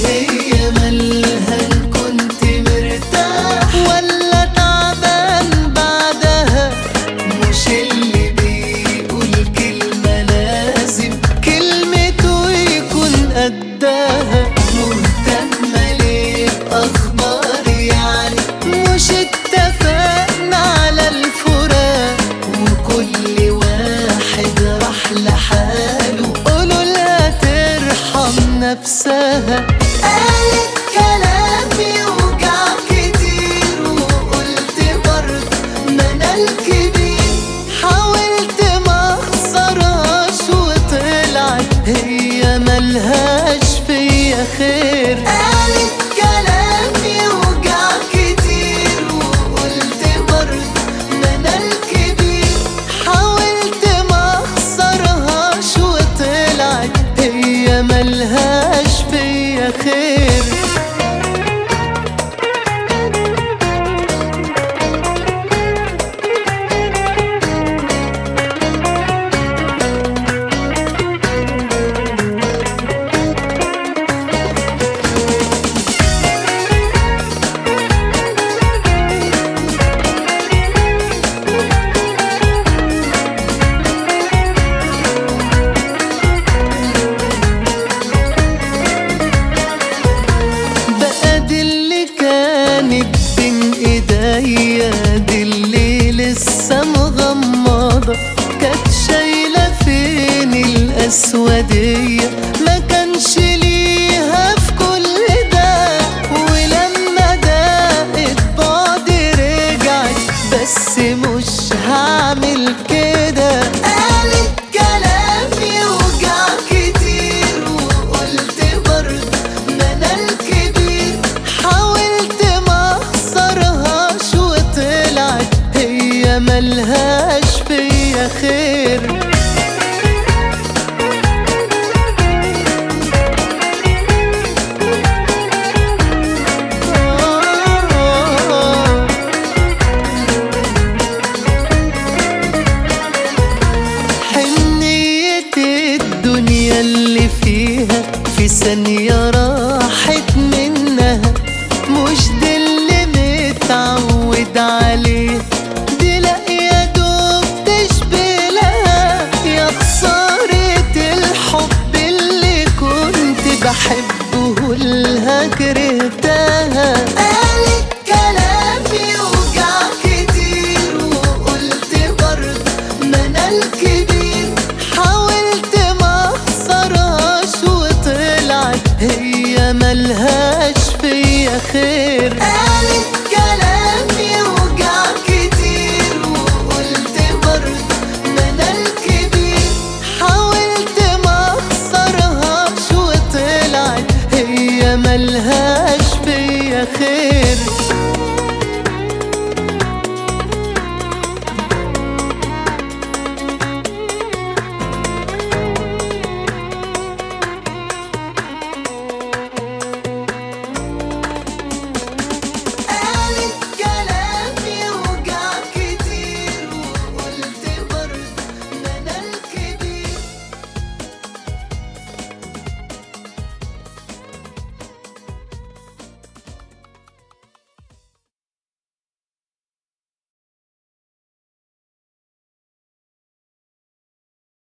Hey. say ودية. ما كانش ليها في كل ده ولما ضاقت بعضي رجعت بس مش هعمل كده. قالت كلامي وجع كتير وقلت برضه أنا الكبير. حاولت ما أخسرهاش وطلعت هي ملهاش فيا خير. seni ya الخير. قالت كتير برضه حاولت وطلعت هي ملهاش بيا خير.